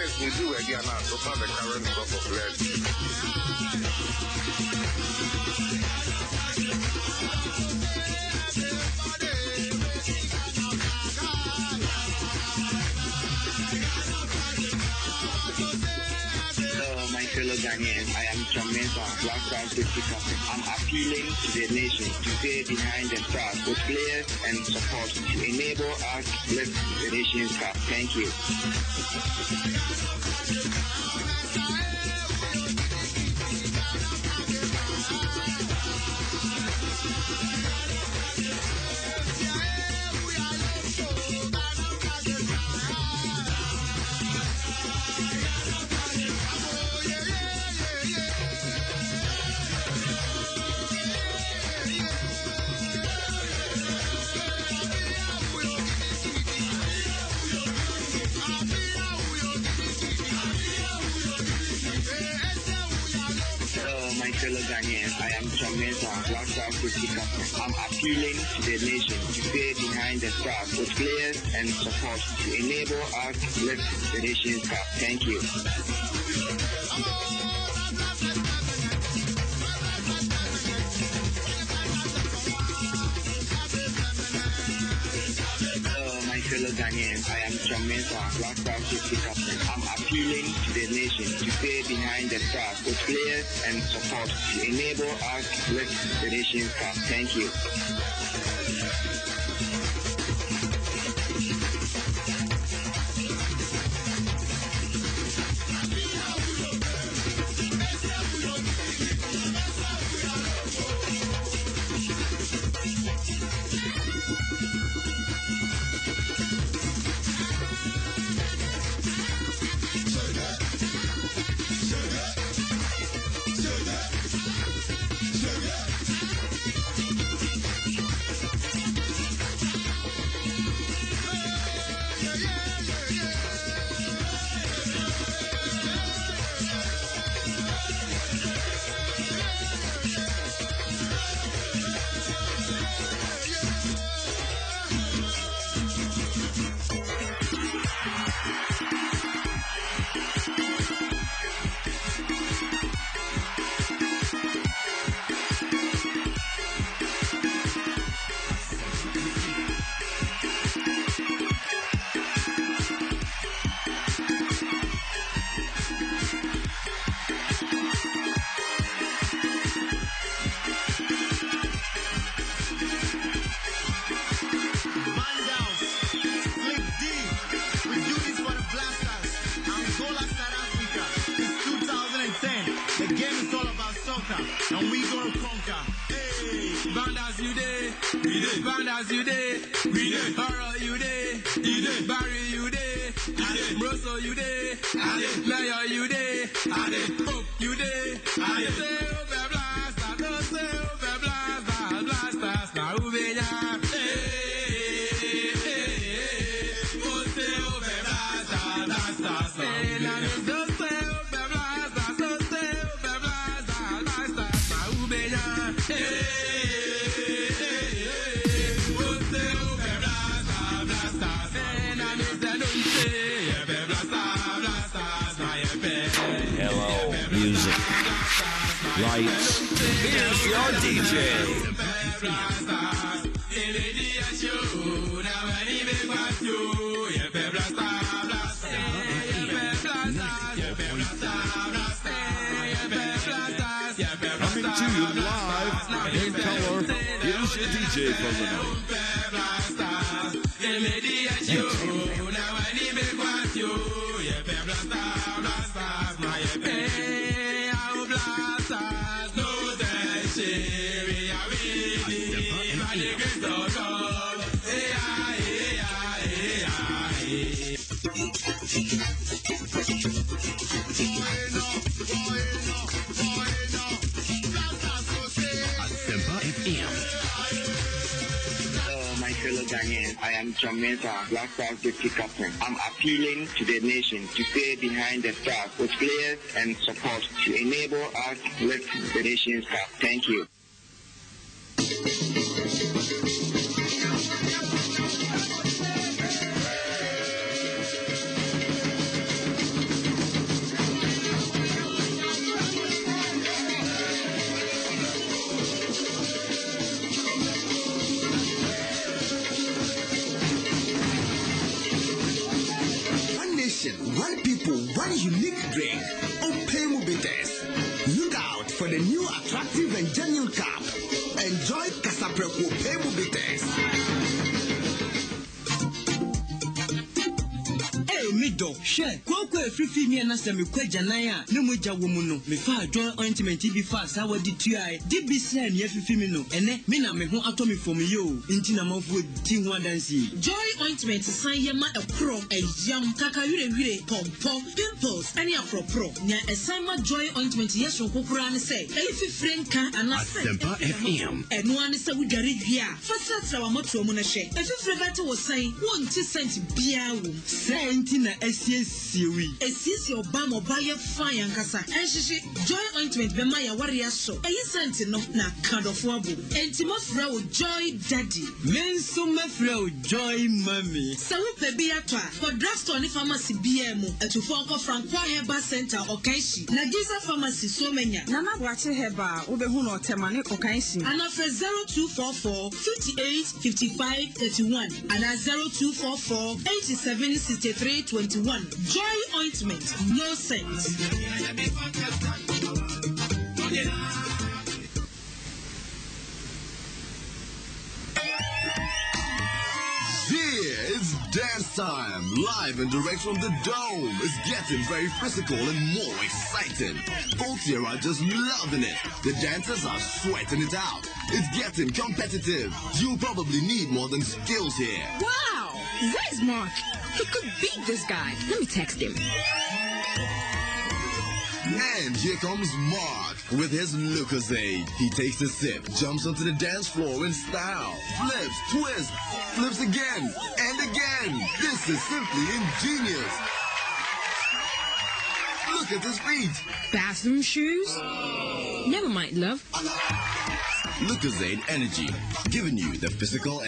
yes, we do again now, so far the current crop of lead. My. I am Mensah, Black Crown 50 Company. I'm appealing to the nation to stay behind the stars with players and support to enable us to lift the nation's cup. Thank you. Fellow Ghanaians. I am John Mensah, Black 50 Company. I'm appealing to the nation to stay behind the stars with players and support to enable us to lift the nation's cup. Thank you. Hello, my fellow Ghanaians. I am John Mensah, Black 50 Company. I'm appealing stay behind the stars with players and support to enable us to lift the nation's cup. Thank you. Soccer, and we gonna conquer. Hey, Vandals, you there? We there. Vandals, you there? We there. Horror, you there? You there. Barry, you there? I there. Russell, you there? I there. Mayor, you there? I there. Pope, you there? I there. Say, over blasters, don't say over blasters, blasters, now who be ya? Hey, hey, hey, don't say over blasters, blasters, now who be ya? Don't say over blasters, Hello, music. Lights. Here's your DJ. Coming to you live in color. Here's your DJ for the night. Hello, am Black 50 Captain. I'm appealing to the nation to stay behind the staff with players and support to enable us lift the nation's cup. Thank you. One people, one unique drink. Me dɔ hwɛ kooko efirifi mi ɛna sɛ mekɔ agyanan a ne mo gya wɔ mu no mefa adwɔ ointment bi fa asa wɔde tuae. De bi sɛ nea fifi mi no ɛnɛ me na me ho atɔ me fam yi o. Nti na mafoɔ di ho adansie joy ointment san yɛ ma ɛkorɔ ɛyam kakawirewire pɔmpɔ pimples ne aporɔporɔ nea ɛsan ma joy ointment yɛ soronko koraa ne sɛ ɛyɛ fifire nka anaasɛ Asempa FM. ɛnoa ne sɛ wodware wie a fa srasra wamatoɔ mu no hwɛ. Ɛfifire bɛte wo san wonte sɛnt biara wɔ mu. Sɛ nti na asiesie wi. Ɛsiesie ɔbaa ma ɔbaa yɛ fine ankasa. Ɛnhyehye joy ointment bɛma yɛaware asɔ ɛyi sɛnte no na ka dɔfo abo enti mafrɛ wo joy daddy. Me nso mɛfrɛ o joy mami. Sɛ wopɛ bi atɔ a kɔ drugstore ne pharmacy biaa mu. Atufoɔ nkɔ francoa herba center ɔkanhyi na gisa pharmacy somanya nana aboakye hɛba a wobɛhu no ɔtɛma ne ɔkan hyi anafrɛ 0244 58 55 31 anaa 0244 87 63 21 joy ointment no sense it's dance time. Live and direct from the dome. It's getting very physical and more exciting. Folks here are just loving it. The dancers are sweating it out. It's getting competitive. You'll probably need more than skills here. Wow! There's Mark. He could beat this guy. Let me text him. And here comes Mark with his Lucozade. He takes a sip, jumps onto the dance floor in style, flips, twists, flips again, and again. This is simply ingenious. Look at his feet. Bathroom shoes? Never mind, love. Lucozade Energy, giving you the physical